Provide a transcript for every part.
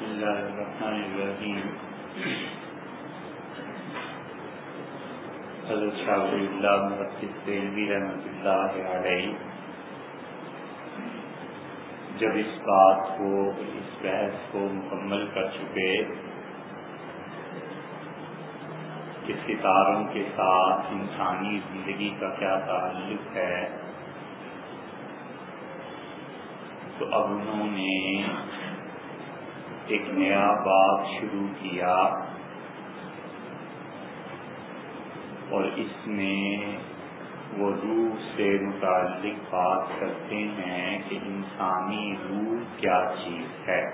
بسم الرحمن حضرت شاہ اللہ اللہ علیہ جب اس بات کو، اس بحث کو مکمل کر چکے کہ ستاروں کے ساتھ انسانی زندگی کا کیا تعلق ہے، تو اب انہوں نے ایک نیا باب شروع کیا اور اس میں وہ روح سے متعلق بات کرتے ہیں کہ انسانی روح کیا چیز ہے۔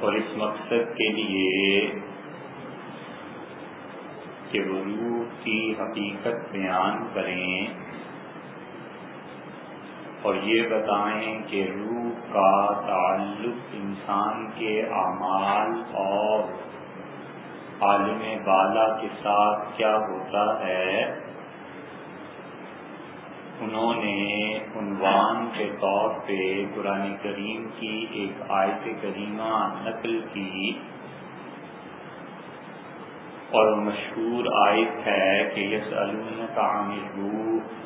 اور اس مقصد کے لیے کہ وہ روح کی حقیقت بیان کریں۔ اور یہ بتائیں کہ روح کا تعلق انسان کے اعمال اور عالم بالا کے ساتھ کیا ہوتا ہے؟ انہوں نے عنوان کے طور پہ قرآن کریم کی ایک آیت کریمہ نقل کی اور مشہور آیت ہے کہ یس علوم کا روح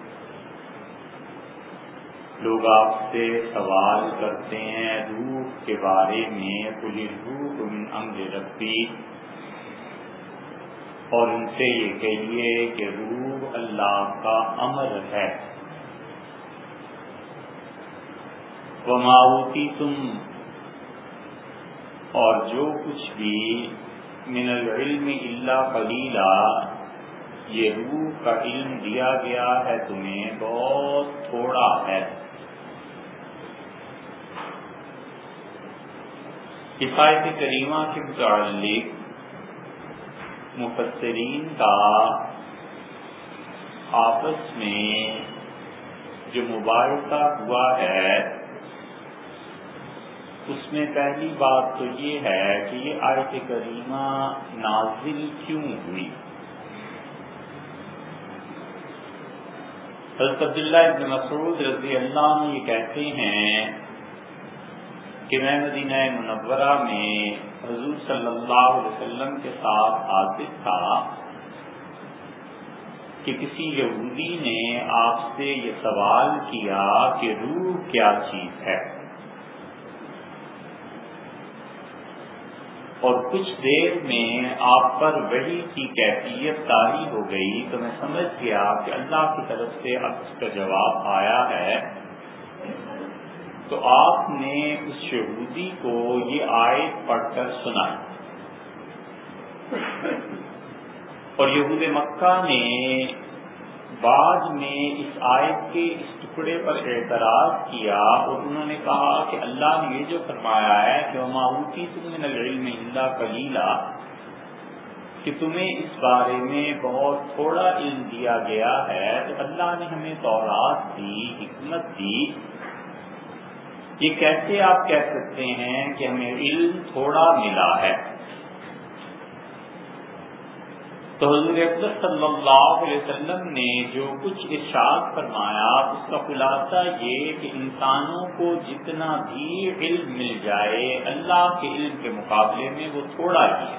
لوگ آپ سے سوال کرتے ہیں روح کے بارے میں پوری روح من امر ربی۔ اور ان سے یہ کہیے کہ روح اللہ کا امر ہے۔ وہ ماؤتی تم اور جو کچھ بھی من العلم اللہ قلیلہ یہ روح کا علم دیا گیا ہے، تمہیں بہت تھوڑا ہے۔ کفایت کریمہ کے متعلق مفسرین کا آپس میں جو مباحثہ ہوا ہے، اس میں پہلی بات تو یہ ہے کہ یہ آیت کریمہ نازل کیوں ہوئی؟ حضرت عبداللہ ابن مسعود رضی اللہ عنہ یہ کہتے ہیں کہ میں مدینہ منورہ میں حضور صلی اللہ علیہ وسلم کے ساتھ حاضر تھا کہ کسی یہودی نے آپ سے یہ سوال کیا کہ روح کیا چیز ہے؟ اور کچھ دیر میں آپ پر وہی کی کیفیت تاری ہو گئی تو میں سمجھ گیا کہ اللہ کی طرف سے اب اس کا جواب آیا ہے۔ تو آپ نے اس شہودی کو یہ آیت پڑھ کر سنائی۔ اور یہود مکہ نے بعد میں اس آیت کے اس ٹکڑے پر اعتراض کیا اور انہوں نے کہا کہ اللہ نے یہ جو فرمایا ہے کہ وہ معروفی تم العلم اللہ کلیلہ کہ تمہیں اس بارے میں بہت تھوڑا علم دیا گیا ہے، تو اللہ نے ہمیں تورات دی، حکمت دی یہ کیسے آپ کہہ سکتے ہیں کہ ہمیں علم تھوڑا ملا ہے؟ تو حضور اقدس صلی اللہ علیہ وسلم نے جو کچھ ارشاد فرمایا، اس کا خلاصہ یہ کہ انسانوں کو جتنا بھی علم مل جائے، اللہ کے علم کے مقابلے میں وہ تھوڑا ہی ہے۔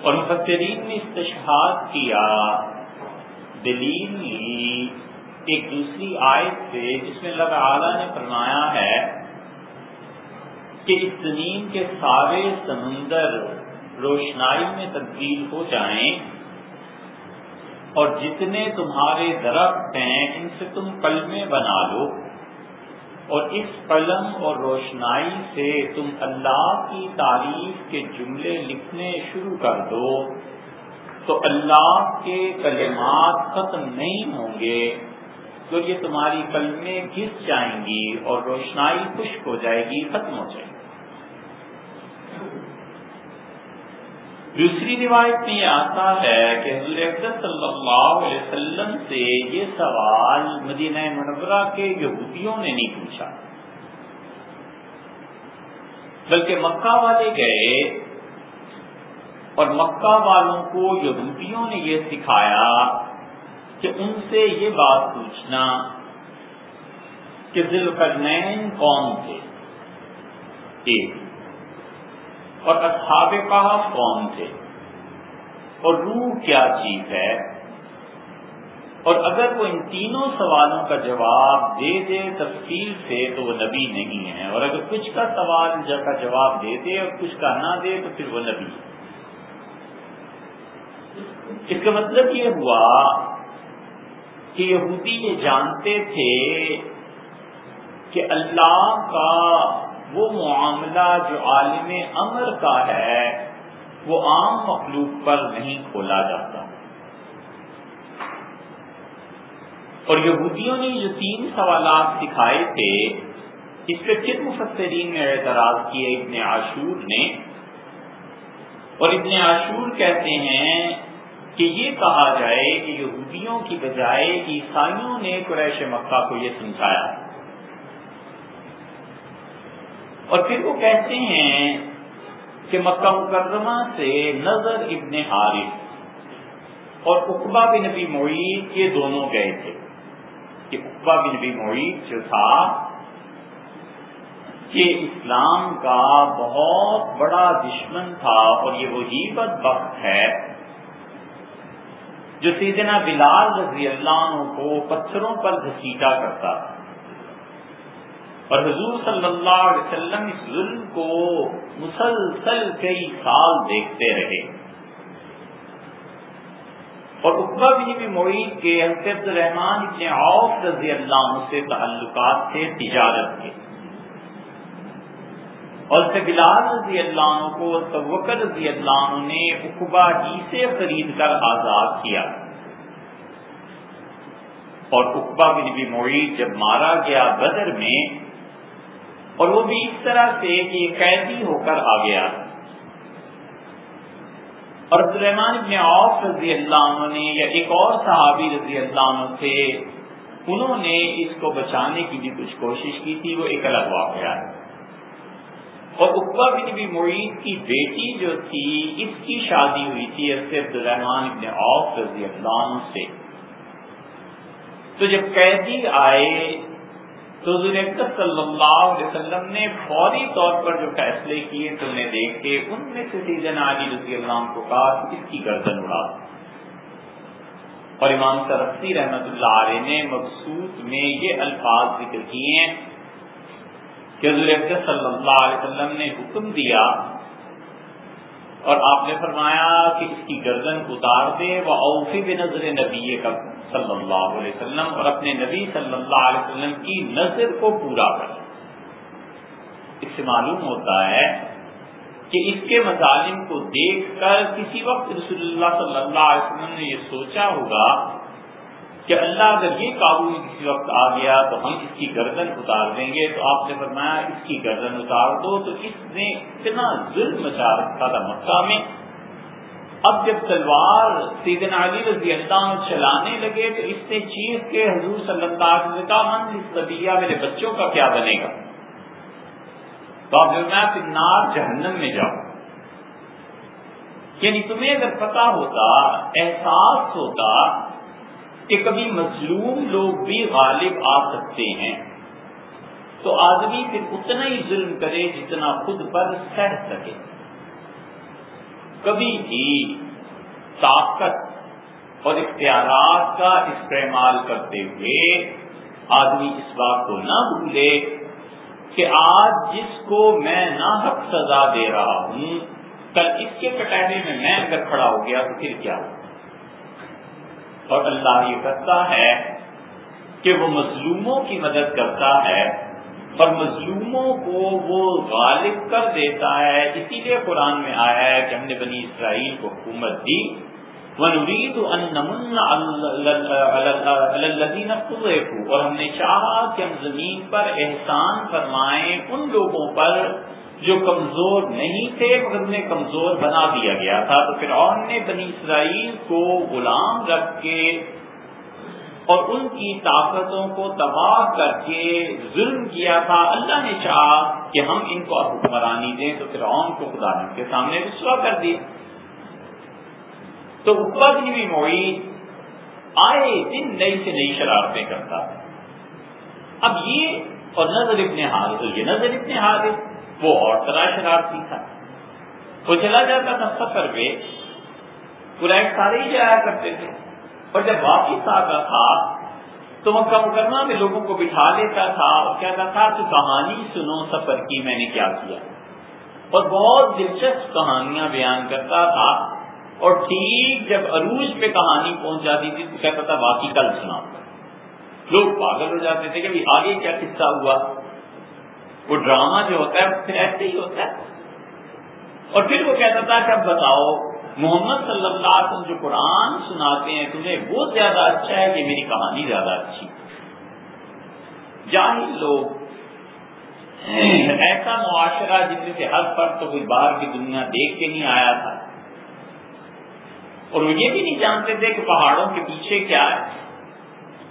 اور مفسرین نے استشہاد کیا، دلیل لی ایک دوسری آیت سے جس میں اللہ تعالیٰ نے فرمایا ہے کہ اس زمین کے سارے سمندر روشنائی میں تبدیل ہو جائیں اور جتنے تمہارے درخت ہیں، ان سے تم قلمیں بنا لو اور اس قلم اور روشنائی سے تم اللہ کی تعریف کے جملے لکھنے شروع کر دو تو اللہ کے کلمات ختم نہیں ہوں گے۔ تو یہ تمہاری کلمیں گھس جائیں گی اور روشنائی خشک ہو جائے گی، ختم ہو جائے گی۔ دوسری روایت میں یہ آتا ہے کہ حضور صلی اللہ علیہ وسلم سے یہ سوال مدینہ منورہ کے یہودیوں نے نہیں پوچھا، بلکہ مکہ والے گئے اور مکہ والوں کو یہودیوں نے یہ سکھایا کہ ان سے یہ بات پوچھنا کہ ذل کون تھے؟ ایک اور اصحاب کہف کون تھے؟ اور روح کیا چیز ہے؟ اور اگر وہ ان تینوں سوالوں کا جواب دے دے تفصیل سے تو وہ نبی نہیں ہے اور اگر کچھ کا سوال کا جواب دے دے اور کچھ کا نہ دے تو پھر وہ نبی ہے اس کا مطلب یہ ہوا کہ یہودی یہ جانتے تھے کہ اللہ کا وہ معاملہ جو عالم امر کا ہے، وہ عام مخلوق پر نہیں کھولا جاتا۔ اور یہودیوں نے جو تین سوالات سکھائے تھے۔ اس پہ پھر مفسرین نے اعتراض کیے، ابن عاشور نے۔ اور ابن عاشور کہتے ہیں کہ یہ کہا جائے کہ یہودیوں کی بجائے عیسائیوں نے قریش مکہ کو یہ سمجھایا۔ اور پھر وہ کہتے ہیں کہ مکہ مکرمہ سے نظر ابن حارث اور اقبا بن نبی معید یہ دونوں گئے تھے۔ کہ اقبا بن نبی معید جو تھا کہ اسلام کا بہت بڑا دشمن تھا اور یہ وہی بد وقت ہے۔ جو سیدنا بلال رضی اللہ عنہ کو پتھروں پر گھسیٹا کرتا تھا۔ اور حضور صلی اللہ علیہ وسلم اس ظلم کو مسلسل کئی سال دیکھتے رہے۔ اور اقبا بھی بھی معید کے عبد الرحمان ابن عوف رضی اللہ عنہ سے تعلقات تھے تجارت کے۔ اور بلال رضی اللہ عنہ کو توکر رضی اللہ عنہ نے اقبا ہی جی سے خرید کر آزاد کیا۔ اور اقبا بن بھی معید جب مارا گیا بدر میں، اور وہ بھی اس طرح سے کہ قیدی ہو کر آ گیا۔ اور عبد الرحمان ابن عوف رضی اللہ عنہ نے یا ایک اور صحابی رضی اللہ عنہ تھے، انہوں نے اس کو بچانے کی بھی کچھ کوشش کی تھی، وہ ایک الگ واقعہ ہے۔ اور اقبا بن بھی معید کی بیٹی جو تھی، اس کی شادی ہوئی تھی عبد الرحمان ابن عوف رضی اللہ عنہ سے۔ تو جب قیدی آئے، تو حضور صلی اللہ علیہ وسلم نے فوری طور پر جو فیصلے کیے تو انہیں دیکھ کے ان میں سے سیزن علی رضی اللہ عنہ کو کہا اس کی گردن اڑا۔ اور امام سرفی رحمت اللہ علیہ نے مقصود میں یہ الفاظ ذکر کیے ہیں۔ کہ حضور صلی اللہ علیہ وسلم نے حکم دیا اور آپ نے فرمایا کہ اس کی گردن اتار دے وہ اوفی بنظر نبی کا صلی اللہ علیہ وسلم اور اپنے نبی صلی اللہ علیہ وسلم کی نظر کو پورا کر اس سے معلوم ہوتا ہے کہ اس کے مظالم کو دیکھ کر کسی وقت رسول اللہ صلی اللہ علیہ وسلم نے یہ سوچا ہوگا کہ اللہ اگر یہ قابو میں کسی وقت آ گیا تو ہم اس کی گردن اتار دیں گے، تو آپ نے فرمایا اس کی گردن اتار دو، تو اس نے اتنا ظلم مچا رکھا تھا مکہ میں۔ اب جب تلوار سیدنا علی رضی اللہ عنہ چلانے لگے تو اس نے چیز کے حضور صلی اللہ علیہ وسلم کا من اس طبیعہ میرے بچوں کا کیا بنے گا؟ تو آپ میں نار جہنم میں جاؤ۔ یعنی تمہیں اگر پتا ہوتا، احساس ہوتا کہ کبھی مظلوم لوگ بھی غالب آ سکتے ہیں۔ تو آدمی پھر اتنا ہی ظلم کرے جتنا خود پر سہ سکے۔ کبھی بھی طاقت اور اختیارات کا استعمال کرتے ہوئے آدمی اس بات کو نہ بھولے کہ آج جس کو میں نہ حق سزا دے رہا ہوں، کل اس کے کٹہرے میں میں اگر کھڑا ہو گیا تو پھر کیا ہو؟ اور اللہ یہ کرتا ہے کہ وہ مظلوموں کی مدد کرتا ہے اور مظلوموں کو وہ غالب کر دیتا ہے۔ اسی لیے قرآن میں آیا ہے کہ ہم نے بنی اسرائیل کو حکومت دی۔ ونرید اور ہم نے چاہا کہ ہم زمین پر احسان فرمائیں ان لوگوں پر جو کمزور نہیں تھے مگر انہیں کمزور بنا دیا گیا تھا۔ تو پھر نے بنی اسرائیل کو غلام رکھ کے اور ان کی طاقتوں کو تباہ کر کے ظلم کیا تھا۔ اللہ نے چاہا کہ ہم ان کو حکمرانی دیں۔ تو پھر کو خدا کے سامنے رسوا کر دی تو بھی معید آئے دن نئی سے نئی شرارتیں کرتا۔ اب یہ اور نظر ابن حارث۔ یہ نظر ابن حارث وہ اور طرح شرارتی تھا وہ چلا جاتا تھا سفر پہ قرائش سارے ہی جایا کرتے تھے۔ اور جب واپس آتا تھا، تو مکہ مکرمہ میں لوگوں کو بٹھا لیتا تھا اور کہتا تھا کہ کہانی سنو، سفر کی میں نے کیا کیا۔ اور بہت دلچسپ کہانیاں بیان کرتا تھا۔ اور ٹھیک جب عروج پہ کہانی پہنچ جاتی تھی، تو کہتا تھا باقی کل سنا لوگ پاگل ہو جاتے تھے کہ آگے کیا قصہ ہوا؟ وہ ڈرامہ جو ہوتا ہے پھر ایسے ہی ہوتا ہے۔ اور پھر وہ کہتا تھا کہ اب بتاؤ، محمد صلی اللہ علیہ وسلم جو قرآن سناتے ہیں، تمہیں وہ زیادہ اچھا ہے کہ میری کہانی زیادہ اچھی۔ جاہل لوگ ایسا معاشرہ جس میں سے ہر فرد تو کوئی باہر کی دنیا دیکھ کے نہیں آیا تھا۔ اور وہ یہ بھی نہیں جانتے تھے کہ پہاڑوں کے پیچھے کیا ہے۔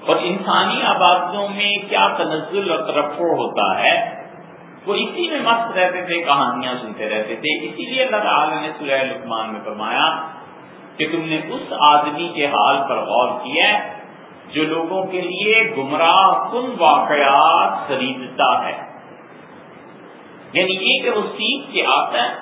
اور انسانی آبادیوں میں کیا تنزل اور ترفر ہوتا ہے۔ وہ اسی میں مست رہتے تھے، کہانیاں سنتے رہتے تھے۔ اسی لیے اللہ تعالیٰ نے سورہ لکمان میں فرمایا کہ تم نے اس آدمی کے حال پر غور کیا جو لوگوں کے لیے گمراہ کن واقعات خریدتا ہے۔ یعنی یہ کہ وہ سیکھ کے آتا ہے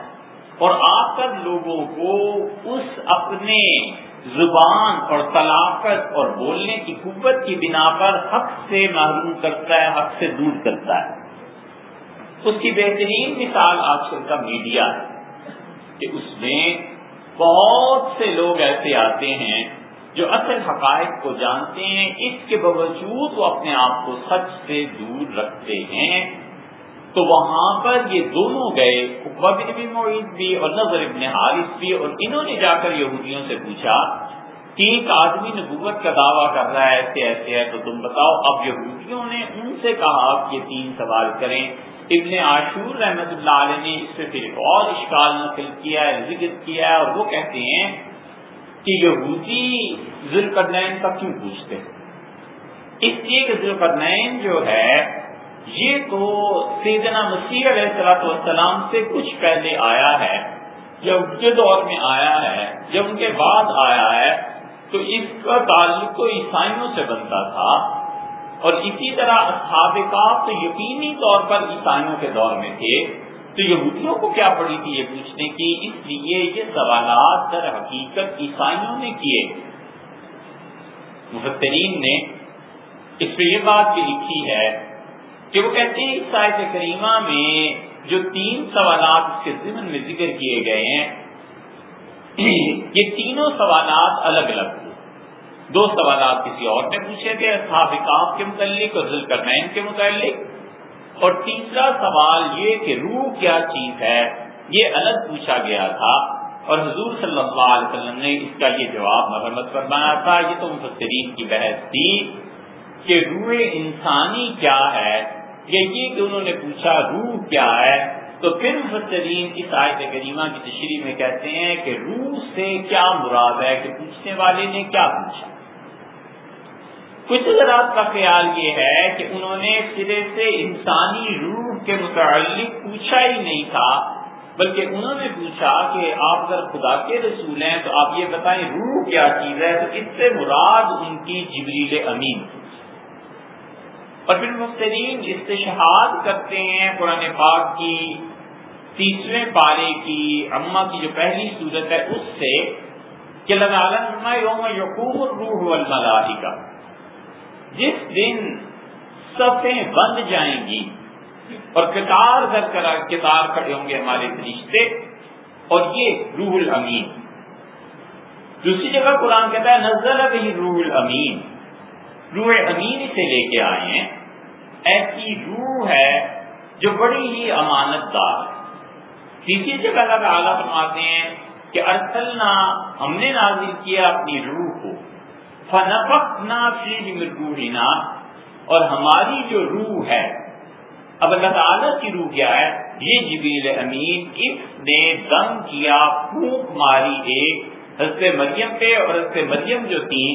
اور آ کر لوگوں کو اس اپنے زبان اور طلاقت اور بولنے کی قوت کی بنا پر حق سے محروم کرتا ہے، حق سے دور کرتا ہے۔ اس کی بہترین مثال آج کل کا میڈیا ہے کہ اس میں بہت سے لوگ ایسے آتے ہیں جو اصل حقائق کو جانتے ہیں، اس کے باوجود وہ اپنے آپ کو سچ سے دور رکھتے ہیں۔ تو وہاں پر یہ دونوں گئے بن معید بھی اور نظر ابن حارث بھی اور انہوں نے جا کر یہودیوں سے پوچھا ایک آدمی نبوت کا دعویٰ کر رہا ہے، ایسے ایسے ہے، تو تم بتاؤ۔ اب یہودیوں نے ان سے کہا آپ یہ تین سوال کریں۔ ابن عاشور رحمت اللہ علیہ نے اس پھر ایک اور اشکال نقل کیا ہے، ذکر کیا ہے، اور وہ کہتے ہیں کہ یہودی ذوالقرنین کا کیوں پوچھتے اس لیے کہ ذوالقرنین جو ہے، یہ تو سیدنا مسیح علیہ السلاۃ والسلام سے کچھ پہلے آیا ہے جب ان کے دور میں آیا ہے جب ان کے بعد آیا ہے۔ تو اس کا تعلق تو عیسائیوں سے بنتا تھا اور اسی طرح اصحاب کاف تو یقینی طور پر عیسائیوں کے دور میں تھے۔ تو یہودیوں کو کیا پڑی تھی یہ پوچھنے کی؟ اس لیے یہ سوالات در حقیقت عیسائیوں نے کیے۔ مفترین نے اس پہ یہ بات بھی لکھی ہے کہ وہ کہتے ہیں اس سائد کریمہ میں جو تین سوالات اس کے ذمن میں ذکر کیے گئے ہیں یہ تینوں سوالات الگ الگ تھے دو سوالات کسی اور نے پوچھے تھے کے متعلق اور ذلکرنین کے متعلق۔ اور تیسرا سوال یہ کہ روح کیا چیز ہے؟ یہ الگ پوچھا گیا تھا۔ اور حضور صلی اللہ علیہ وسلم نے اس کا یہ جواب مرمت فرمایا تھا۔ یہ تو مفسرین کی بحث تھی کہ روح انسانی کیا ہے؟ یا یہ کہ انہوں نے پوچھا، روح کیا ہے؟ تو پھر مفسرین اس آیت کریمہ کی تشریح میں کہتے ہیں کہ روح سے کیا مراد ہے کہ پوچھنے والے نے کیا پوچھا؟ کچھ حضرات کا خیال یہ ہے کہ انہوں نے سرے سے انسانی روح کے متعلق پوچھا ہی نہیں تھا، بلکہ انہوں نے پوچھا کہ آپ اگر خدا کے رسول ہیں تو آپ یہ بتائیں روح کیا چیز ہے؟ تو اس سے مراد ان کی جبریل امین۔ اور پھر مفترین استشہاد کرتے ہیں قرآن پاک کی تیسرے پارے کی اما کی جو پہلی صورت ہے، اس سے کہ لگا یوم یقوم روح الملاحی جس دن صفیں بند جائیں گی اور کتار در کتار کھڑے ہوں گے ہمارے رشتے اور یہ روح الامین۔ دوسری جگہ قرآن کہتا ہے، نزل بھی روح الامین۔ روح امین سے لے کے آئے ہیں، ایسی روح ہے جو بڑی ہی امانت دار تیسری جگہ کا اعلیٰ فرماتے ہیں کہ ارسلنا، ہم نے نازل کیا اپنی روح کو۔ فنفق نا اور ہماری جو روح ہے، اب اللہ تعالیٰ کی روح کیا ہے؟ یہ جبیل امین اس نے دم کیا، پھونک ماری ایک حضرت مریم پہ اور حضرت مریم جو تھی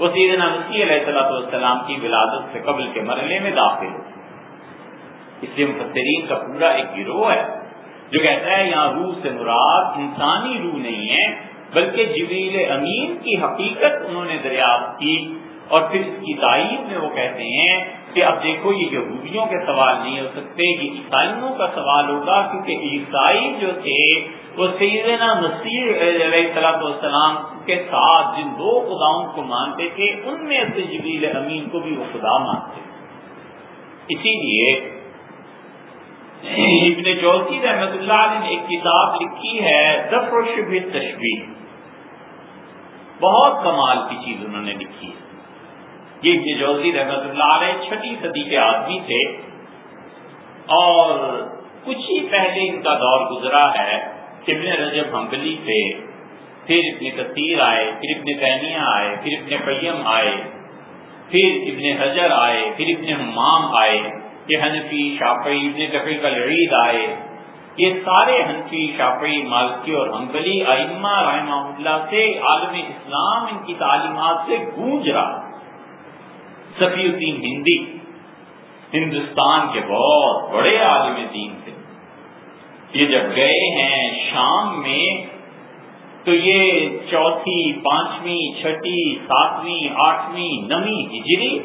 وہ سیدنا مسیح علیہ السلط والسلام کی ولادت سے قبل کے مرحلے میں داخل ہو اس لیے مفترین کا پورا ایک گروہ ہے، جو کہتا ہے یہاں روح سے مراد انسانی روح نہیں ہے، بلکہ جبریل امین کی حقیقت انہوں نے دریافت کی اور پھر اس کی تعین میں وہ کہتے ہیں کہ اب دیکھو یہ یہودیوں کے سوال نہیں ہو سکتے، یہ عیسائیوں کا سوال ہوگا کیونکہ عیسائی جو تھے، وہ سیدنا مسیح علیہ صلاح والسلام کے ساتھ جن دو خداؤں کو مانتے تھے، ان میں سے جبریل امین کو بھی وہ خدا مانتے اسی لیے ابن جوسی رحمت اللہ علیہ نے ایک کتاب لکھی ہے دف و شب تشبیح بہت کمال کی چیز انہوں نے لکھی ہے۔ یہ ابن جوزی رحمت اللہ علیہ چھٹی صدی کے آدمی تھے، اور کچھ ہی پہلے ان کا دور گزرا ہے، ابن رجب حنبلی تھے پھر ابن کثیر آئے، پھر ابن تیمیہ آئے، پھر ابن قیم آئے، پھر ابن حجر آئے، پھر ابن حمام آئے، یہ حنفی، شافعی، ابن کفی کا لڑید آئے۔ یہ سارے حنفی، شافعی، مالکی اور حنبلی، ائمہ رحمہ اللہ سے عالم اسلام ان کی تعلیمات سے گونج رہا۔ صفی الدین ہندی، ہندوستان کے بہت بڑے عالم دین تھے۔ یہ جب گئے ہیں شام میں، تو یہ چوتھی، پانچویں، چھٹی، ساتویں، آٹھویں، نویں ہجری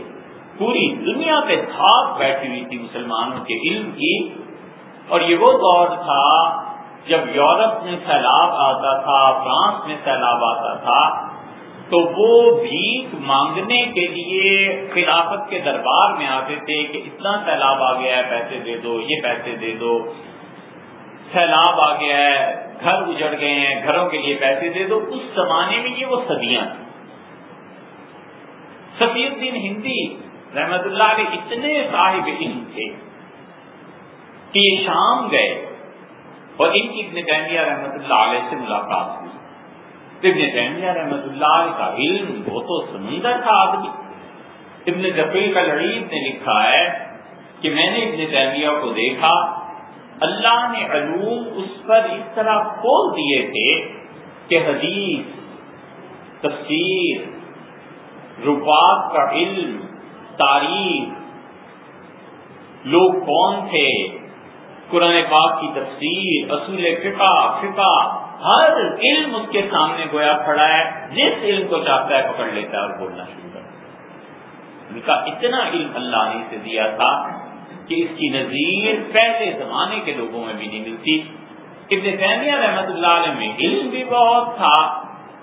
پوری دنیا پہ تھاپ بیٹھی ہوئی تھی مسلمانوں کے علم کی۔ اور یہ وہ دور تھا جب یورپ میں سیلاب آتا تھا، فرانس میں سیلاب آتا تھا۔ تو وہ بھیک مانگنے کے لیے خلافت کے دربار میں آتے تھے کہ اتنا سیلاب آ گیا ہے، پیسے دے دو، یہ پیسے دے دو۔ سیلاب آ گیا ہے، گھر اجڑ گئے ہیں، گھروں کے لیے پیسے دے دو۔ اس زمانے میں یہ وہ صدیاں تھیں۔ سفی الدین ہندی رحمت اللہ کے اتنے صاحب علم تھے کہ یہ شام گئے اور ان کی ابن تیمیہ رحمت اللہ علیہ سے ملاقات ہوئی۔ ابن تیمیہ رحمت اللہ کا علم وہ تو سمندر تھا آدمی ابن جفیل کا نے لکھا ہے کہ میں نے ابن تیمیہ کو دیکھا، اللہ نے علوم اس پر اس طرح کھول دیے تھے کہ حدیث، تفسیر ربات کا علم، تاریخ، لوگ کون تھے، قرآن پاک کی تفسیر، اصول فقہ فقہ ہر علم اس کے سامنے گویا کھڑا ہے، جس علم کو چاہتا ہے پکڑ لیتا ہے اور بولنا شروع کرتا ان کا اتنا علم اللہ نے اسے دیا تھا کہ اس کی نظیر پہلے زمانے کے لوگوں میں بھی نہیں ملتی۔ ابن تیمیہ رحمت اللہ علیہ میں علم بھی بہت تھا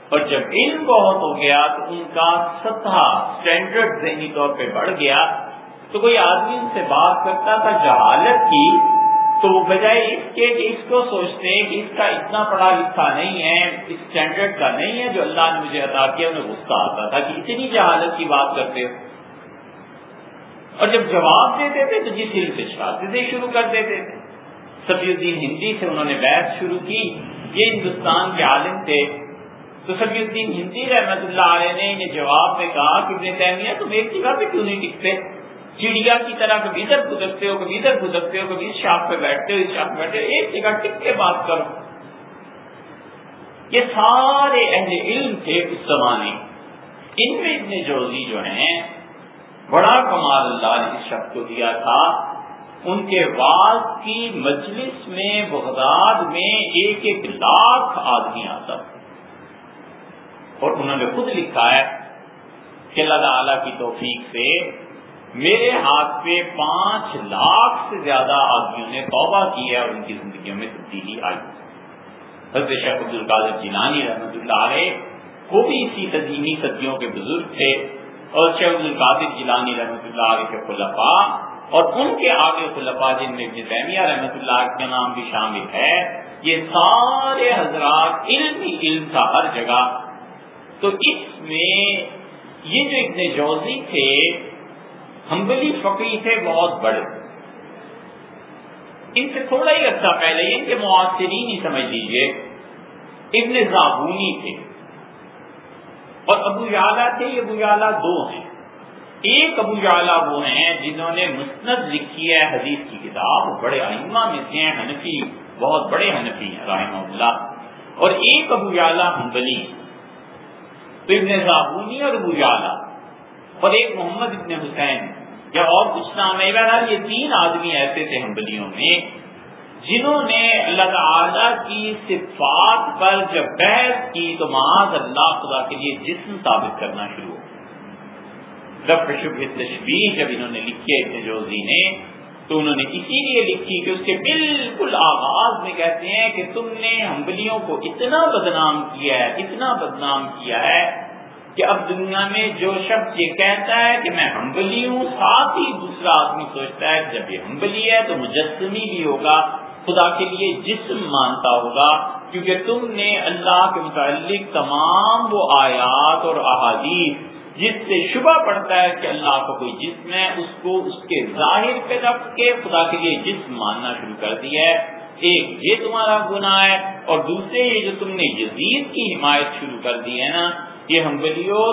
اور جب علم بہت ہو گیا تو ان کا سطح اسٹینڈرڈ ذہنی طور پہ بڑھ گیا۔ تو کوئی آدمی ان سے بات کرتا تھا جہالت کی تو بجائے اس کے کہ اس کو سوچتے ہیں کہ اس کا اتنا پڑھا لکھا نہیں ہے اسٹینڈرڈ کا نہیں ہے جو اللہ نے مجھے ادا کیا، انہیں غصہ آتا تھا کہ اتنی جہالت کی بات کرتے ہو۔ اور جب جواب دیتے تھے تو جس علم سے شادی سے شروع کر دیتے تھے۔ سبی الدین ہندی سے انہوں نے بحث شروع کی، یہ ہندوستان کے عالم تھے۔ تو سبی الدین ہندی رحمت اللہ علیہ نے انہیں جواب میں کہا کہ ابن تیمیہ تم ایک جگہ پہ کیوں نہیں ٹکتے چڑیا کی طرح کبھی ادھر گزرتے ہو، کبھی ادھر گزرتے ہو، کبھی اس شاپ پہ بیٹھتے ہو، اس شاپ پہ بیٹھتے ہو، ایک جگہ ٹک کے بات کرو۔ یہ سارے اہل علم تھے اس زمانے۔ ان میں اتنے جوزی جو ہیں، بڑا کمال اللہ نے اس شخص کو دیا تھا۔ ان کے بعد کی مجلس میں بغداد میں ایک ایک لاکھ آدمی آتا اور انہوں نے خود لکھا ہے کہ اللہ تعالی کی توفیق سے میرے ہاتھ پہ پانچ لاکھ سے زیادہ آدمیوں نے توبہ کی ہے اور ان کی زندگیوں میں تبدیلی آئی۔ حضرت شیخ عبد القادر جیلانی رحمۃ اللہ علیہ وہ بھی اسی تدیمی صدیوں کے بزرگ تھے اور شیخ عبد القادر جیلانی رحمۃ اللہ علیہ کے خلفاء اور ان کے آگے خلفاء جن میں ابن تیمیہ رحمۃ اللہ کے نام بھی شامل ہے، یہ سارے حضرات علم ہی علم تھا ہر جگہ۔ تو اس میں یہ جو ابن جوزی تھے ہمبلی فقی تھے، بہت بڑے۔ ان سے تھوڑا ہی عرصہ پہلے ان کے معاصرین ہی سمجھ لیجیے ابن زابونی تھے۔ اور ابو یالا تھے، یہ ابو یالا دو ہیں۔ ایک ابو یالا وہ ہیں جنہوں نے مسند لکھی ہے حدیث کی کتاب، بڑے ائمہ میں سے ہیں، حنفی، بہت بڑے حنفی ہیں، رحمہ اللہ۔ اور ایک ابو یالا ہمبلی تو ابن زابونی اور ابو یالا اور ایک محمد ابن حسین۔ یا اور کچھ نام ہے، بہرحال یہ تین آدمی ایسے تھے ہمبلیوں میں، جنہوں نے اللہ تعالیٰ کی صفات پر جب بحث کی تو معاذ اللہ، خدا کے لیے جسم ثابت کرنا شروع رب شب تشبیح جب انہوں نے لکھے ابن جوزی نے، تو انہوں نے اسی لیے لکھی کہ اس کے بالکل آغاز میں کہتے ہیں کہ تم نے ہمبلیوں کو اتنا بدنام کیا ہے، اتنا بدنام کیا ہے کہ اب دنیا میں جو شخص یہ کہتا ہے کہ میں ہمبلی ہوں، ساتھ ہی دوسرا آدمی سوچتا ہے جب یہ ہمبلی ہے تو مجسمی بھی ہوگا، خدا کے لیے جسم مانتا ہوگا، کیونکہ تم نے اللہ کے متعلق تمام وہ آیات اور احادیث جس سے شبہ پڑتا ہے کہ اللہ کا کوئی جسم ہے، اس کو اس کے ظاہر پہ رکھ کے خدا کے لیے جسم ماننا شروع کر دیا ہے۔ ایک یہ تمہارا گناہ ہے اور دوسرے یہ جو تم نے یزید کی حمایت شروع کر دی ہے نا یہ ہم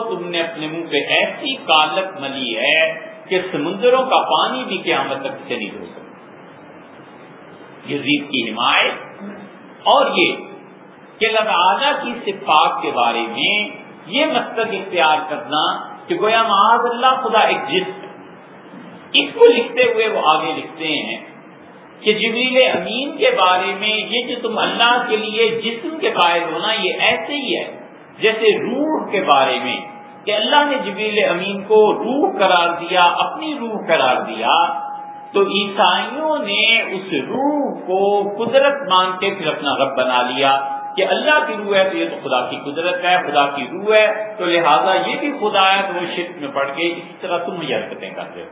تم نے اپنے منہ پہ ایسی کالت ملی ہے کہ سمندروں کا پانی بھی قیامت تک سے نہیں دھو سکتا یزید کی حمایت اور یہ کہ اللہ تعالیٰ کی صفات کے بارے میں یہ مقصد اختیار کرنا کہ گویا معاذ اللہ خدا ایک جسم اس کو لکھتے ہوئے وہ آگے لکھتے ہیں کہ جبریل امین کے بارے میں یہ جو تم اللہ کے لیے جسم کے قائد ہونا، یہ ایسے ہی ہے۔ جیسے روح کے بارے میں کہ اللہ نے جبریل امین کو روح قرار دیا، اپنی روح قرار دیا، تو عیسائیوں نے اس روح کو قدرت مان کے پھر اپنا رب بنا لیا کہ اللہ کی روح ہے تو یہ تو خدا کی قدرت ہے، خدا کی روح ہے، تو لہٰذا یہ بھی خدا ہے تو وہ شرک میں پڑھ کے اسی طرح تم یہ حرکتیں کرتے ہو۔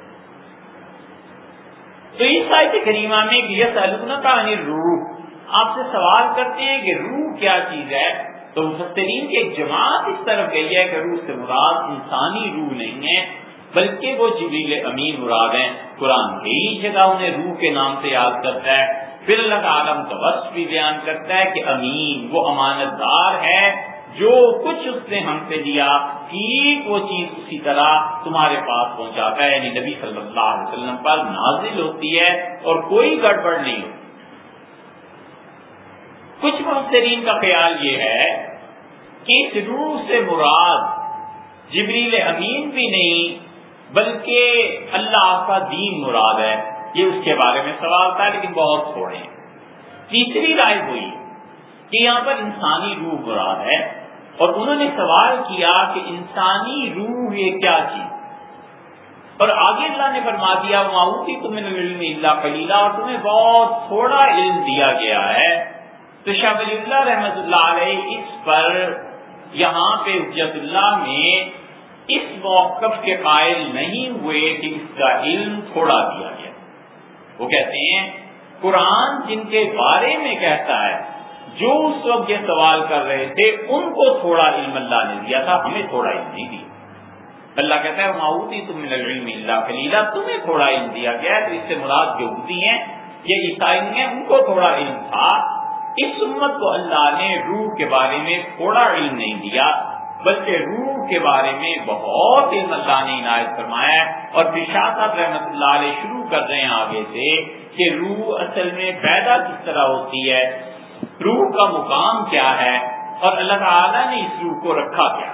تو اس سائٹ کریمہ میں یس کا روح آپ سے سوال کرتے ہیں کہ روح کیا چیز ہے؟ تو مفسرین کی ایک جماعت اس طرف گئی ہے کہ روح سے مراد انسانی روح نہیں ہے، بلکہ وہ جبریل امین مراد ہیں۔ قرآن کئی جگہ انہیں روح کے نام سے یاد کرتا ہے۔ پھر اللہ تعالیٰ متوس بھی بیان کرتا ہے کہ امین وہ امانت دار ہے جو کچھ اس نے ہم سے دیا، ٹھیک وہ چیز اسی طرح تمہارے پاس پہنچاتا ہے۔ یعنی نبی صلی اللہ علیہ وسلم پر نازل ہوتی ہے اور کوئی گڑبڑ نہیں۔ ہوتی کچھ مفسرین کا خیال یہ ہے کہ اس روح سے مراد جبریل امین بھی نہیں، بلکہ اللہ کا دین مراد ہے۔ یہ اس کے بارے میں سوال تھا، لیکن بہت تھوڑے ہیں۔ تیسری رائے ہوئی کہ یہاں پر انسانی روح مراد ہے، اور انہوں نے سوال کیا کہ انسانی روح یہ کیا چیز؟ اور آگے اللہ نے فرما دیا معاوتی تمہیں علم اللہ کلیلہ اور تمہیں بہت تھوڑا علم دیا گیا ہے۔ تو شاہ ولی اللہ رحمت اللہ علیہ اس پر یہاں پہ حجت اللہ میں اس موقف کے قائل نہیں ہوئے کہ اس کا علم تھوڑا دیا گیا۔ وہ کہتے ہیں، قرآن جن کے بارے میں کہتا ہے، جو اس وقت یہ سوال کر رہے تھے، ان کو تھوڑا علم اللہ نے دیا تھا، ہمیں تھوڑا علم نہیں دیا۔ اللہ کہتا ہے ماؤتی تم علم اللہ خلیلہ تمہیں تھوڑا علم دیا گیا تو اس سے مراد جو ہوتی ہیں، یہ عیسائی ہیں، ان کو تھوڑا علم تھا۔ اس امت کو اللہ نے روح کے بارے میں تھوڑا علم نہیں دیا، بلکہ روح کے بارے میں بہت علم اللہ نے عنایت فرمایا اور شاہ صاحب رحمت اللہ علیہ شروع کر رہے ہیں آگے سے کہ روح اصل میں پیدا کس طرح ہوتی ہے، روح کا مقام کیا ہے، اور اللہ تعالیٰ نے اس روح کو رکھا کیا۔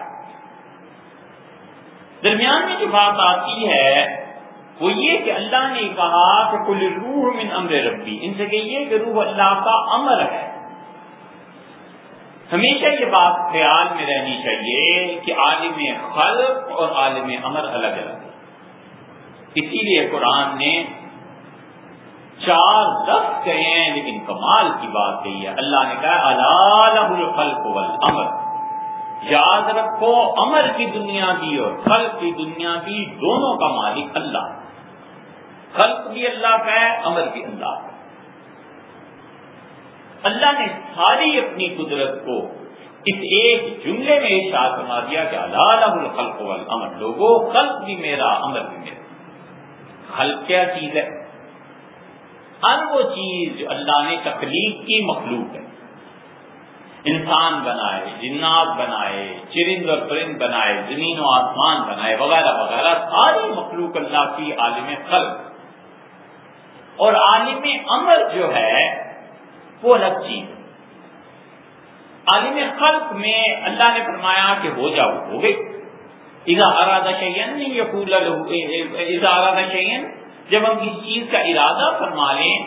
درمیان میں جو بات آتی ہے وہ یہ کہ اللہ نے کہا کہ کل روح من امر ربی، ان سے کہیے کہ روح اللہ کا امر ہے۔ ہمیشہ یہ بات خیال میں رہنی چاہیے کہ عالم خلق اور عالم امر الگ الگ اسی لیے قرآن نے چار لفظ کہے ہیں، لیکن کمال کی بات کہی ہے۔ اللہ نے کہا اللہ الخلق والامر۔ یاد رکھو، امر کی دنیا بھی اور خلق کی دنیا بھی دونوں کا مالک اللہ خلق بھی اللہ کا ہے امر بھی اللہ کا اللہ نے ساری اپنی قدرت کو اس ایک جملے میں ارشاد بنا دیا کہ اللہ الخلق والامر لوگوں خلق بھی میرا امر بھی میرا۔ خلق کیا چیز ہے؟ ہر وہ چیز جو اللہ نے تخلیق کی مخلوق ہے۔ انسان بنائے، جنات بنائے، چرند اور پرند بنائے، زمین و آسمان بنائے، وغیرہ وغیرہ، ساری مخلوق اللہ کی عالم خلق۔ اور عالم امر جو ہے، وہ الگ چیز عالم خلق میں اللہ نے فرمایا کہ ہو جاؤ، ہو گئی۔ ایزا ارادہ شعین ارادہ شعین جب ہم کسی چیز کا ارادہ فرما لیں،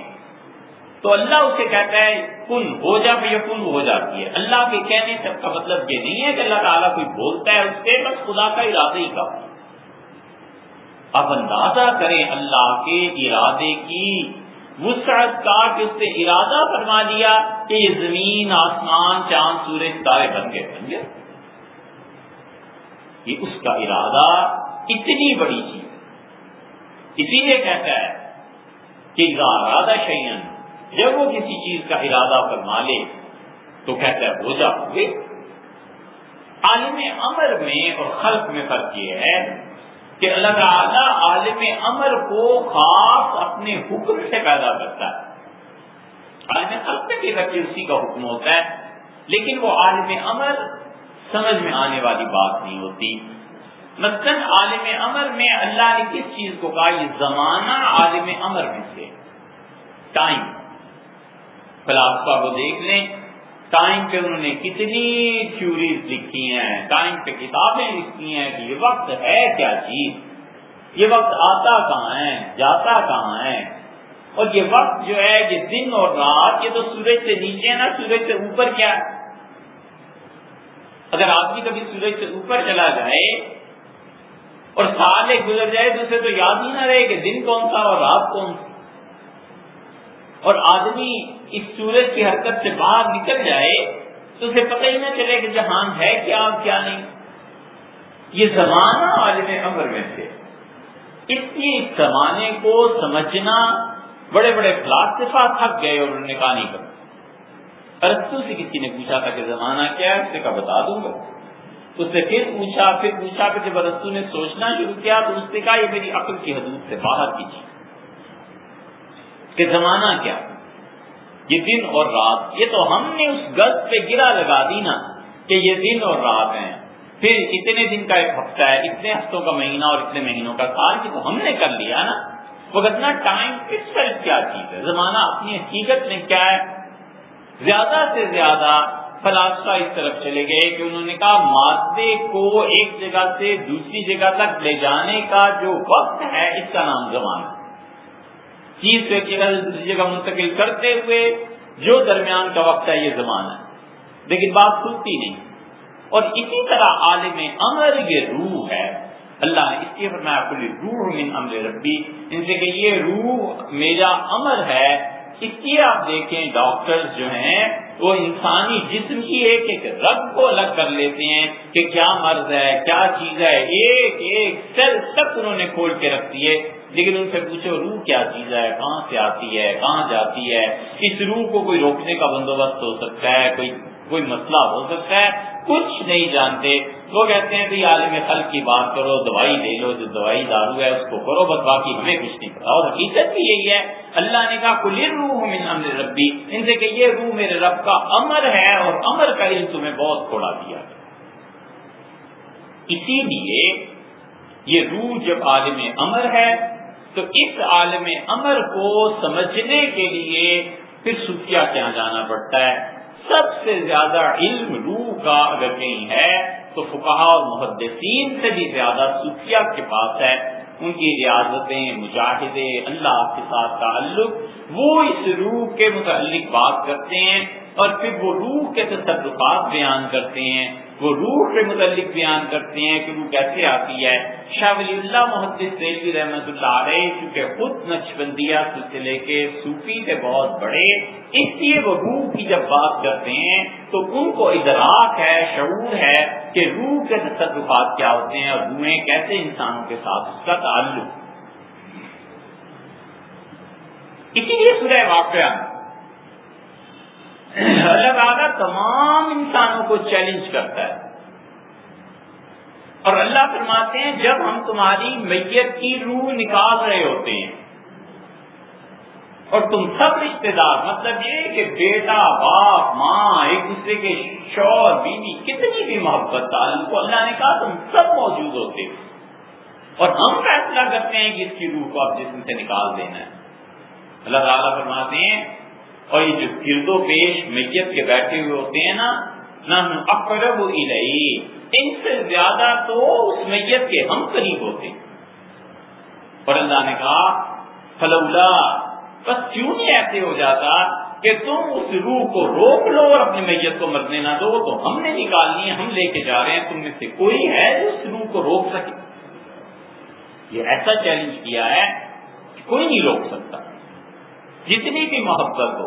تو اللہ اسے کہتا ہے، کن، ہو جا یا کن ہو جاتی ہے۔ اللہ کے کہنے سے کا مطلب یہ نہیں ہے کہ اللہ تعالیٰ کوئی بولتا ہے اس سے بس خدا کا ارادہ ہی کا اب اندازہ کریں اللہ کے ارادے کی۔ وسعت کا کہ اس نے ارادہ فرما لیا کہ یہ زمین، آسمان، چاند، سورج تارے بن گئے بن گئے۔ یہ اس کا ارادہ اتنی بڑی چیز اسی لیے کہتا ہے کہ ارادہ شیئن جب وہ کسی چیز کا ارادہ فرما لے، تو کہتا ہے ہو جا ہوئے عالم امر میں اور خلق میں فرق یہ ہے کہ اللہ تعالیٰ عالم امر کو خاص اپنے حکم سے پیدا کرتا ہے۔ عالم خلق میں کہ اسی کا حکم ہوتا ہے، لیکن وہ عالم امر سمجھ میں آنے والی بات نہیں ہوتی۔ مثلاً عالم امر میں اللہ نے کس چیز کو کہا؟ یہ زمانہ عالم امر میں سے۔ ٹائم فلاسفہ کو دیکھ لیں۔ ٹائم پہ انہوں نے کتنی تھیوریز لکھی ہیں ٹائم پہ کتابیں لکھی ہیں کہ یہ وقت ہے کیا چیز یہ وقت آتا کہاں ہے، جاتا کہاں ہے؟ اور یہ وقت جو ہے یہ دن اور رات، یہ تو سورج سے نیچے ہے نا، سورج سے اوپر کیا ہے؟ اگر آدمی کبھی سورج سے اوپر چلا جائے اور سال ایک گزر جائے، تو اسے تو یاد ہی نہ رہے کہ دن کون سا اور رات کون سا۔ اور آدمی اس سورج کی حرکت سے باہر نکل جائے تو اسے پتہ ہی نہ چلے کہ جہان ہے کیا اور کیا نہیں۔ یہ زمانہ عالم امر میں سے اس لیے اس زمانے کو سمجھنا بڑے بڑے فلاسفہ تھک گئے اور انہوں نے کہا نہیں کرتا سے کسی نے پوچھا تھا کہ زمانہ کیا ہے؟ اس نے کہا بتا دوں گا۔ اس سے پھر پوچھا پھر پوچھا کہ جب ارستو نے سوچنا شروع کیا تو اس نے کہا یہ میری عقل کی حدود سے باہر کی چیز۔ کہ زمانہ کیا؟ یہ دن اور رات۔ یہ تو ہم نے اس گز پہ گرا لگا دی نا کہ یہ دن اور رات ہیں۔ پھر اتنے دن کا ایک ہفتہ ہے، اتنے ہفتوں کا مہینہ اور اتنے مہینوں کا سال کی تو ہم نے کر لیا نا۔ وہ کتنا ٹائم کس طرح کیا چیز ہے؟ زمانہ اپنی حقیقت میں کیا ہے؟ زیادہ سے زیادہ فلاسفہ اس طرف چلے گئے کہ انہوں نے کہا مادے کو ایک جگہ سے دوسری جگہ تک لے جانے کا جو وقت ہے، اس کا نام زمانہ۔ چیز کو ایک جگہ سے دوسری جگہ منتقل کرتے ہوئے جو درمیان کا وقت ہے، یہ زمانہ ہے۔ لیکن بات سنتی نہیں۔ اور اسی طرح عالم امر یہ روح ہے۔ اللہ نے اس لیے فرمایا کلی روح من امر ربی۔ ان سے کہ یہ روح میرا امر ہے۔ اس لیے آپ دیکھیں ڈاکٹر جو ہیں، وہ انسانی جسم کی ایک ایک رگ کو الگ کر لیتے ہیں کہ کیا مرض ہے، کیا چیز ہے۔ ایک ایک سیل تک انہوں نے کھول کے رکھ دیے۔ لیکن ان سے پوچھو، روح کیا چیز ہے؟ کہاں سے آتی ہے؟ کہاں جاتی ہے؟ اس روح کو کوئی روکنے کا بندوبست ہو سکتا ہے؟ کوئی کوئی مسئلہ ہو سکتا ہے؟ کچھ نہیں جانتے۔ وہ کہتے ہیں کہ عالم خل کی بات کرو، دوائی لے لو، جو دوائی دارو ہے، اس کو کرو، بس باقی ہمیں کچھ نہیں پتا۔ اور حقیقت بھی یہی ہے۔ اللہ نے کہا کل روح من امر ربی ان سے کہ یہ روح میرے رب کا امر ہے اور امر کا علم تمہیں بہت تھوڑا دیا اسی لیے یہ روح جب عالم امر ہے تو اس عالم امر کو سمجھنے کے لیے پھر صوفیہ کیا جانا پڑتا ہے۔ سب سے زیادہ علم روح کا اگر کہیں ہے، تو فکہ اور محدثین سے بھی زیادہ صوفیہ کے پاس ہے۔ ان کی ریاضتیں مجاہدے اللہ کے ساتھ تعلق، وہ اس روح کے متعلق بات کرتے ہیں۔ اور پھر وہ روح کے تصرفات بیان کرتے ہیں، وہ روح کے متعلق بیان کرتے ہیں کہ روح کیسے آتی ہے۔ شاہ ولی اللہ محدث سیلوی رحمت اللہ علیہ چونکہ خود نقش بندیا سلسلے کے صوفی تھے بہت بڑے، اس لیے وہ روح کی جب بات کرتے ہیں تو ان کو ادراک ہے، شعور ہے کہ روح کے تصرفات کیا ہوتے ہیں اور روحیں کیسے انسانوں کے ساتھ اس کا تعلق۔ اسی لیے سورہ واقعہ اللہ تعالیٰ تمام انسانوں کو چیلنج کرتا ہے۔ اور اللہ فرماتے ہیں، جب ہم تمہاری میت کی روح نکال رہے ہوتے ہیں اور تم سب رشتے دار مطلب یہ کہ بیٹا، باپ، ماں، ایک دوسرے کے شور بیوی، کتنی بھی محبت، تعلق کو اللہ نے کہا، تم سب موجود ہوتے اور ہم فیصلہ کرتے ہیں کہ اس کی روح کو آپ جسم سے نکال دینا ہے۔ اللہ تعالیٰ فرماتے ہیں اور یہ جو گرد و پیش میت کے بیٹھے ہوئے ہوتے ہیں نا نہ اقرب ان سے زیادہ تو اس میت کے ہم قریب ہوتے اور اللہ نے کہا، فلولا، بس کیوں نہیں ایسے ہو جاتا کہ تم اس روح کو روک لو اور اپنی میت کو مرنے نہ دو؟ تو ہم نے نکالنی ہے ہم لے کے جا رہے ہیں، تم میں سے کوئی ہے جو اس روح کو روک سکے۔ یہ ایسا چیلنج کیا ہے کہ کوئی نہیں روک سکتا۔ جتنی بھی محبت ہو،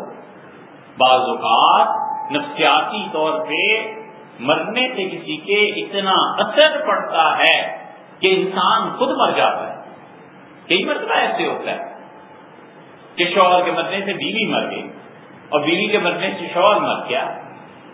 بعض اوقات نفسیاتی طور پہ مرنے سے کسی کے اتنا اثر پڑتا ہے کہ انسان خود مر جاتا ہے۔ کئی مرتبہ ایسے ہوتا ہے کہ شوہر کے مرنے سے بیوی مر گئی اور بیوی کے مرنے سے شوہر مر گیا۔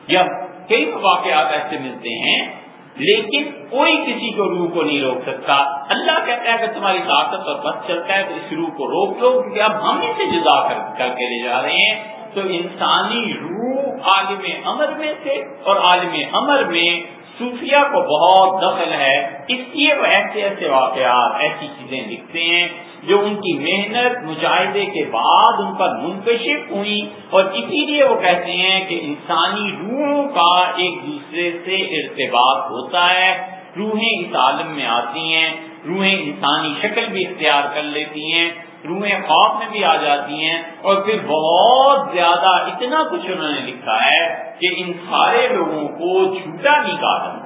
یا کئی واقعات ایسے ملتے ہیں لیکن کوئی کسی کو روح کو نہیں روک سکتا۔ اللہ کہتا ہے کہ تمہاری طاقت اور بس چلتا ہے تو اس روح کو روک لو کیونکہ اب ہم اسے جدا کر کے لے جا رہے ہیں۔ تو انسانی روح عالم امر میں سے اور عالم امر میں صوفیہ کو بہت دخل ہے، اس لیے وہ ایسے ایسے واقعات، ایسی چیزیں لکھتے ہیں جو ان کی محنت، مجاہدے کے بعد ان پر منکشف ہوئی اور اسی لیے وہ کہتے ہیں کہ انسانی روحوں کا ایک دوسرے سے ارتباط ہوتا ہے۔ روحیں اس عالم میں آتی ہیں، روحیں انسانی شکل بھی اختیار کر لیتی ہیں۔ روحیں خواب میں بھی آ جاتی ہیں اور پھر بہت زیادہ اتنا کچھ انہوں نے لکھا ہے کہ ان سارے لوگوں کو جھوٹا نہیں کہا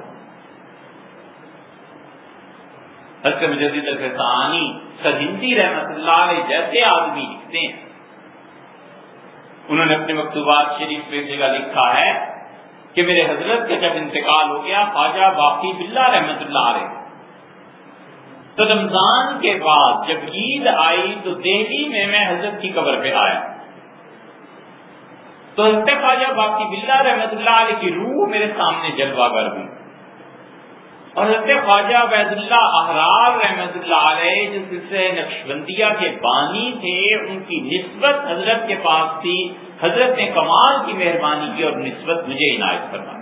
حضرت مجدد الفسانی سہندی رحمت اللہ علیہ جیسے آدمی لکھتے ہیں۔ انہوں نے اپنے مکتوبات شریف پہ جگہ لکھا ہے کہ میرے حضرت کا جب انتقال ہو گیا، خواجہ باقی بلّہ رحمت اللہ علیہ۔ تو رمضان کے بعد جب عید آئی تو دہلی میں میں حضرت کی قبر پہ آیا۔ تو حضرت خواجہ باقی بلّہ رحمت اللہ علیہ کی روح میرے سامنے جلوہ گر ہوئی اور حضرت خواجہ عبید اللہ احرار رحمت اللہ علیہ جو سلسلہ نقش بندیہ کے بانی تھے، ان کی نسبت حضرت کے پاس تھی۔ حضرت نے کمال کی مہربانی کی اور نسبت مجھے عنایت فرمائی۔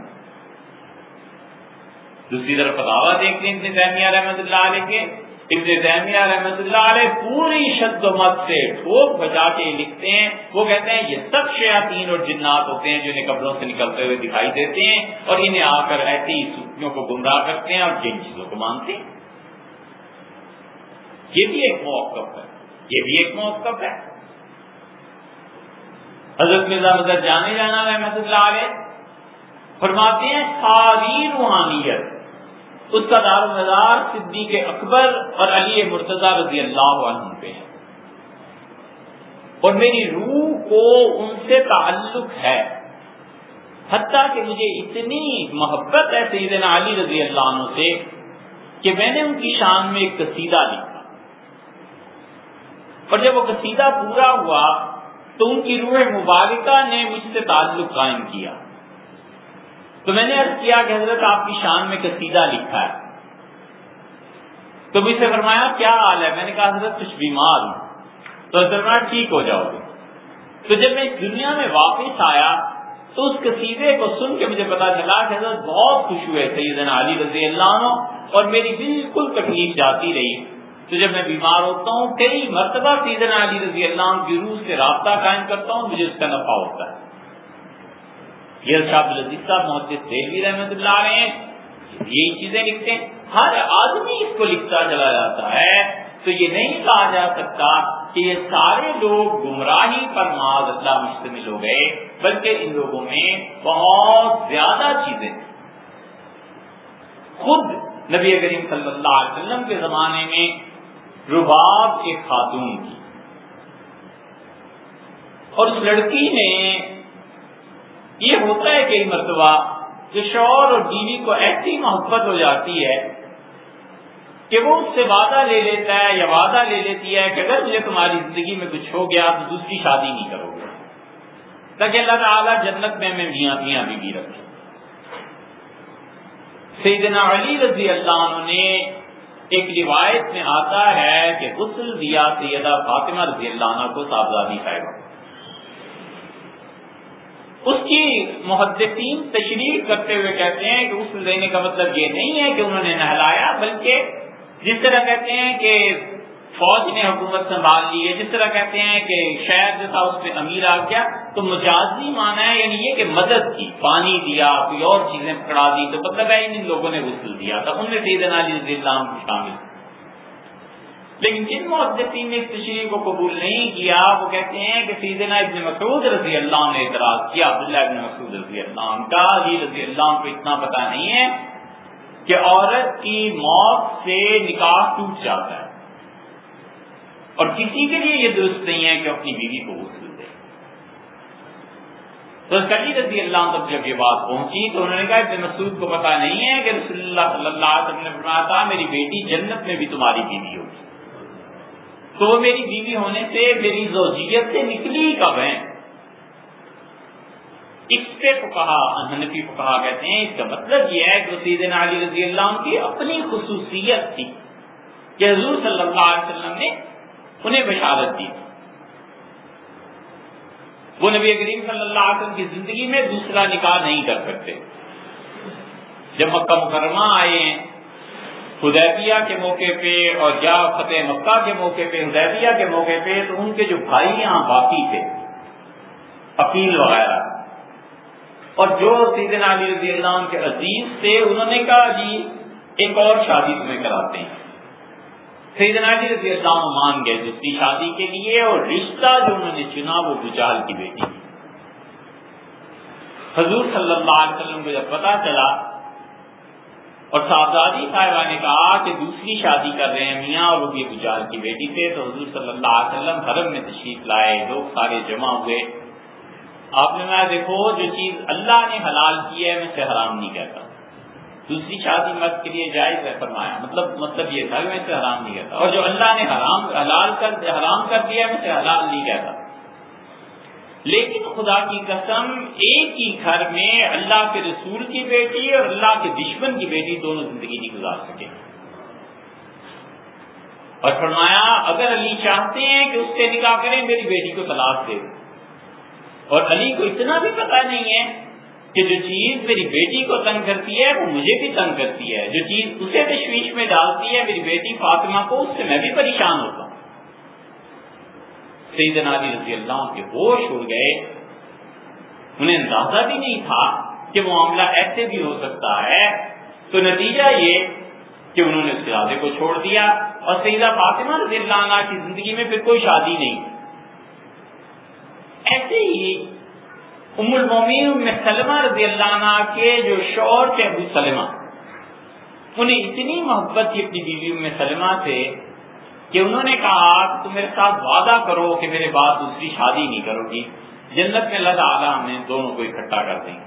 دوسری طرف فتوا دیکھتے ہیں، ابن تیمیہ رحمت اللہ علیہ کے۔ ابن تیمیہ رحمت اللہ علیہ پوری شد و مت سے ٹھوک بجا کے لکھتے ہیں۔ وہ کہتے ہیں، یہ سب شیاطین اور جنات ہوتے ہیں جو انہیں قبروں سے نکلتے ہوئے دکھائی دیتے ہیں اور انہیں آ کر ایسی سوکھیوں کو گمراہ کرتے ہیں اور جن چیزوں کو مانتے ہیں۔ یہ بھی ایک موقف ہے۔ یہ بھی ایک موقف ہے۔ حضرت مرزا مدر جانے جانا رحمت اللہ علیہ فرماتے ہیں ساری روحانیت اس کا دار و مدار صدیق اکبر اور علی مرتضی رضی اللہ عنہ پہ ہے۔ اور میری روح کو ان سے تعلق ہے۔ حتیٰ کہ مجھے اتنی محبت ہے سیدنا علی رضی اللہ عنہ سے کہ میں نے ان کی شان میں ایک قصیدہ لکھا۔ اور جب وہ قصیدہ پورا ہوا تو ان کی روح مبارکہ نے مجھ سے تعلق قائم کیا۔ تو میں نے عرض کیا کہ حضرت آپ کی شان میں قصیدہ لکھا ہے۔ تو مجھ سے فرمایا، کیا حال ہے؟ میں نے کہا، حضرت، کچھ بیمار ہوں۔ تو حضرت ٹھیک ہو جاؤ گے۔ تو جب میں دنیا میں واپس آیا، تو اس قصیدے کو سن کے مجھے پتا چلا کہ حضرت بہت خوش ہوئے، سیدنا علی رضی اللہ عنہ، اور میری بالکل تکلیف جاتی رہی۔ تو جب میں بیمار ہوتا ہوں، کئی مرتبہ سیدنا علی رضی اللہ عنہ کی روح سے رابطہ قائم کرتا ہوں، مجھے اس کا نفع ہوتا ہے۔ یہ صاحب العزیز صاحب محدث دہلوی رحمت اللہ علیہ یہی چیزیں لکھتے ہیں۔ ہر آدمی اس کو لکھتا چلا جاتا ہے۔ تو یہ نہیں کہا جا سکتا کہ یہ سارے لوگ گمراہی پر معاذ اللہ مشتمل ہو گئے، بلکہ ان لوگوں میں بہت زیادہ چیزیں۔ خود نبی کریم صلی اللہ علیہ وسلم کے زمانے میں رباب ایک خاتون کی اور اس لڑکی نے یہ ہوتا ہے کئی مرتبہ کہ شوہر اور بیوی کو ایسی محبت ہو جاتی ہے کہ وہ اس سے وعدہ لے لیتا ہے یا وعدہ لے لیتی ہے کہ اگر مجھے تمہاری زندگی میں کچھ ہو گیا تو دوسری شادی نہیں کرو گے۔ تاکہ اللہ تعالیٰ جنت میں میں میاں میاں بیوی رکھے۔ سیدنا علی رضی اللہ عنہ نے ایک روایت میں آتا ہے کہ غسل دیا سیدہ فاطمہ رضی اللہ عنہ کو صاحبزادی صاحبہ۔ اس کی محدثین تشریح کرتے ہوئے کہتے ہیں کہ غسل دینے کا مطلب یہ نہیں ہے کہ انہوں نے نہلایا، بلکہ جس طرح کہتے ہیں کہ فوج نے حکومت سنبھال لی ہے، جس طرح کہتے ہیں کہ شہر جو تھا اس پہ امیر آ گیا، تو مجازی مانا ہے یعنی یہ کہ مدد کی پانی دیا، کوئی اور چیزیں پکڑا دی، تو مطلب ہے ان لوگوں نے غسل دیا تھا، ان میں سیدنا علی رضی اللہ عنہ شامل لیکن جن محدثین نے اس تشریح کو قبول نہیں کیا، وہ کہتے ہیں کہ سیدنا ابن مسعود رضی اللہ نے اعتراض کیا، عبداللہ ابن مسعود رضی اللہ عنہ کا، علی رضی اللہ عنہ کو اتنا پتا نہیں ہے کہ عورت کی موت سے نکاح ٹوٹ جاتا ہے۔ اور کسی کے لیے یہ درست نہیں ہے کہ اپنی بیوی کو غسل دے۔ تو کلی رضی اللہ تک جب یہ بات پہنچی تو انہوں نے کہا، ابن مسعود کو پتا نہیں ہے کہ رسول اللہ صلی اللہ علیہ وسلم نے فرمایا تھا، میری بیٹی جنت میں بھی تمہاری بیوی ہوگی۔ تو وہ میری بیوی ہونے سے میری زوجیت سے نکلی کب ہے اس سے کہا حنفی کو کہا کہتے ہیں، اس کا مطلب یہ ہے کہ سیدنا علی رضی اللہ عنہ کی اپنی خصوصیت تھی کہ حضور صلی اللہ علیہ وسلم نے انہیں بشارت دی۔ وہ نبی کریم صلی اللہ علیہ وسلم کی زندگی میں دوسرا نکاح نہیں کر سکتے۔ جب مکہ مکرمہ آئے ہیں حدیبیہ کے موقع پہ اور یا فتح مکہ کے موقع پہ، حدیبیہ کے موقع پہ تو ان کے جو بھائی یہاں باقی تھے اپیل وغیرہ۔ اور جو سیدنا علی رضی اللہ عنہ کے عزیز تھے، انہوں نے کہا جی ایک اور شادی تمہیں کراتے ہیں۔ سیدنا علی رضی اللہ عنہ مان گئے دوسری شادی کے لیے اور رشتہ جو انہوں نے چنا وہ بجال کی بیٹی۔ حضور صلی اللہ علیہ وسلم کو جب پتا چلا اور صاحبزادی صاحبہ نے کہا کہ دوسری شادی کر رہے ہیں میاں اور وہ بھی بجال کی بیٹی تھے تو حضور صلی اللہ علیہ وسلم حرم میں تشریف لائے، لوگ سارے جمع ہوئے۔ آپ نے میں دیکھو، جو چیز اللہ نے حلال کی ہے، میں سے حرام نہیں کہتا۔ دوسری شادی مرد کے لیے جائز ہے، فرمایا۔ مطلب مطلب یہ تھا کہ میں سے حرام نہیں کہتا۔ اور جو اللہ نے حرام، حلال کر، حرام کر دیا، میں سے حلال نہیں کہتا۔ لیکن خدا کی قسم ایک ہی گھر میں اللہ کے رسول کی بیٹی اور اللہ کے دشمن کی بیٹی دونوں زندگی نہیں گزار سکے۔ اور فرمایا، اگر علی چاہتے ہیں کہ اس سے نکاح کریں، میری بیٹی کو طلاق دے۔ اور علی کو اتنا بھی پتا نہیں ہے کہ جو چیز میری بیٹی کو تنگ کرتی ہے، وہ مجھے بھی تنگ کرتی ہے۔ جو چیز اسے تشویش میں ڈالتی ہے، میری بیٹی فاطمہ کو، اس سے میں بھی پریشان ہوتا ہوں۔ سیدنا علی رضی اللہ کے ہوش اڑ گئے۔ انہیں اندازہ بھی نہیں تھا کہ معاملہ ایسے بھی ہو سکتا ہے۔ تو نتیجہ یہ کہ انہوں نے اس ارادے کو چھوڑ دیا اور سیدہ فاطمہ رضی اللہ عنہ کی زندگی میں پھر کوئی شادی نہیں۔ ایسے ہی ام المومین میں سلمہ رضی اللہ عنہ کے جو شور تھے ابو سلمہ، انہیں اتنی محبت کی اپنی بیوی میں سلمہ سے کہ انہوں نے کہا کہ تم میرے ساتھ وعدہ کرو کہ میرے بعد دوسری شادی نہیں کرو گی۔ جنت میں اللہ تعالیٰ ہمیں دونوں کو اکٹھا کر دیں۔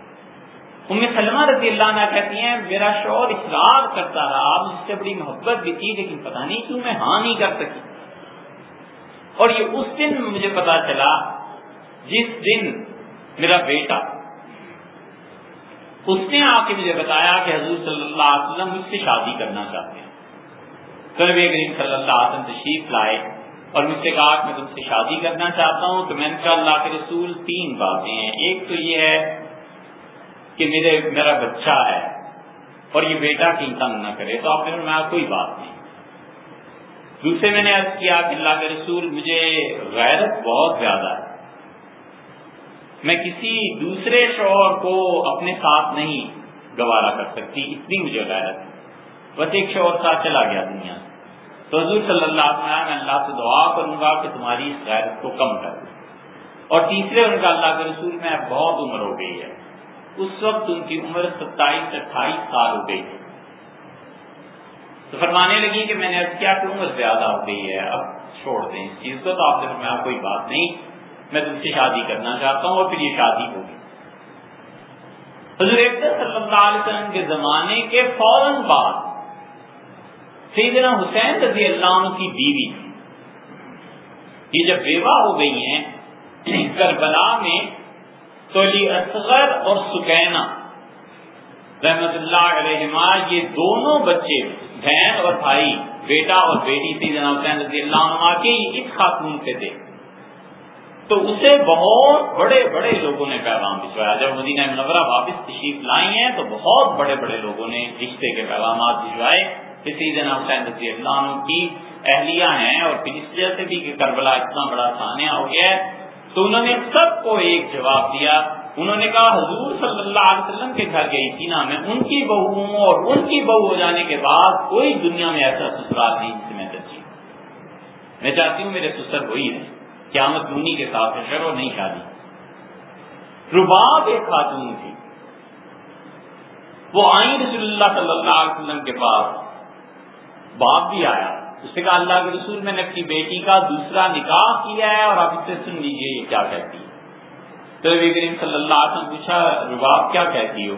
انہیں سلمہ رضی اللہ عنہ کہتی ہیں، میرا شور اصرار کرتا رہا مجھ سے بڑی محبت بھی تھی لیکن پتہ نہیں کیوں میں ہاں نہیں کر سکی۔ اور یہ اس دن مجھے پتا چلا جس دن میرا بیٹا، اس نے آ کے مجھے بتایا کہ حضور صلی اللہ علیہ وسلم مجھ سے شادی کرنا چاہتے ہیں۔ تو نبی کریم صلی اللہ علیہ وسلم تشریف لائے اور مجھ سے کہا کہ میں تم سے شادی کرنا چاہتا ہوں، تو میں نے کہا اللہ کے رسول تین باتیں ہیں۔ ایک تو یہ ہے کہ میرے، میرا بچہ ہے اور یہ بیٹا کی تنگ نہ کرے، تو آپ نے میں کوئی بات نہیں۔ دوسرے میں نے عرض کیا کہ اللہ کے رسول مجھے غیرت بہت زیادہ ہے۔ میں کسی دوسرے شوہر کو اپنے ساتھ نہیں گوارا کر سکتی، اتنی مجھے غیرت ہے۔ بس ایک شوہر ساتھ چلا گیا دنیا۔ تو حضور صلی اللہ علیہ وسلم میں اللہ سے دعا کروں گا کہ تمہاری اس غیرت کو کم کر دوں اور تیسرے ان کا اللہ کے رسول میں بہت عمر ہو گئی ہے۔ اس وقت ان کی عمر ستائیس، اٹھائیس سال ہو گئی تھی تو فرمانے لگی کہ میں نے اب کیا کہ عمر زیادہ ہو گئی ہے، اب چھوڑ دیں اس چیز کو، تو آپ سے فرمایا کوئی بات نہیں۔ میں تم سے شادی کرنا چاہتا ہوں اور پھر یہ شادی ہوگی۔ حضور صلی اللہ علیہ وسلم کے زمانے کے فوراً بعد سیدنا حسین رضی اللہ عنہ کی بیوی یہ جب بیوہ ہو گئی ہیں، کربلا میں تو علی اصغر اور سکینہ رحمت اللہ علیہ یہ دونوں بچے، بہن اور بھائی، بیٹا اور بیٹی سیدنا حسین رضی اللہ عنہ کے اس خاتون سے تھے۔ تو اسے بہت بڑے بڑے لوگوں نے پیغام بھجوایا جب مدینہ منورہ واپس تشریف لائی ہیں، تو بہت بڑے بڑے لوگوں نے رشتے کے پیغامات بھجوائے سیدنا حسین رضی اللہ عنہ کی اہلیہ ہیں اور پھر اس وجہ سے بھی کہ کربلا اتنا بڑا سانیہ ہو گیا ہے، تو انہوں نے سب کو ایک جواب دیا۔ انہوں نے کہا، حضور صلی اللہ علیہ وسلم کے گھر گئی تھی نا، میں ان کی بہو ہوں اور ان کی بہو ہو جانے کے بعد کوئی دنیا میں ایسا سسرال نہیں جس میں ترجیح میں چاہتی ہوں میرے سسر وہی ہے قیامت دونی کے ساتھ ہے شروع نہیں شادی۔ رباب ایک خاتون تھی۔ وہ آئی رسول اللہ صلی اللہ علیہ وسلم کے پاس باپ بھی آیا۔ اس سے کہا، اللہ کے رسول، میں نے اپنی بیٹی کا دوسرا نکاح کیا ہے اور آپ اس سے سن لیجیے یہ کیا کہتی ہے۔ تو نبی کریم صلی اللہ علیہ وسلم پوچھا رباب کیا کہتی ہو؟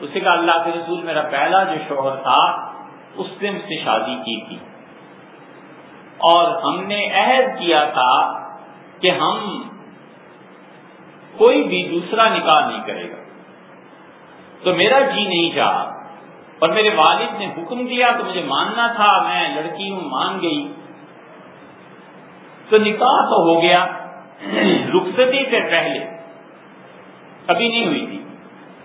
اس سے کہا، اللہ کے رسول، میرا پہلا جو شوہر تھا، اس نے مجھ سے شادی کی تھی۔ اور ہم نے عہد کیا تھا کہ ہم کوئی بھی دوسرا نکاح نہیں کرے گا۔ تو میرا جی نہیں چاہا۔ اور میرے والد نے حکم دیا تو مجھے ماننا تھا، میں لڑکی ہوں، مان گئی۔ تو نکاح تو ہو گیا رخصتی سے پہلے، ابھی نہیں ہوئی تھی۔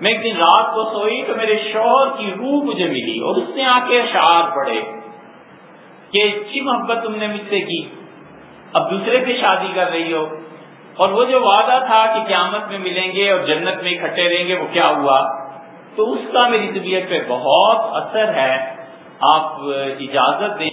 میں ایک دن رات کو سوئی تو میرے شوہر کی روح مجھے ملی اور اس نے آ کے اشعار پڑے کہ اچھی محبت تم نے مجھ سے کی، اب دوسرے سے شادی کر رہی ہو۔ اور وہ جو وعدہ تھا کہ قیامت میں ملیں گے اور جنت میں اکٹھے رہیں گے، وہ کیا ہوا؟ تو اس کا میری طبیعت پہ بہت اثر ہے آپ اجازت دیں۔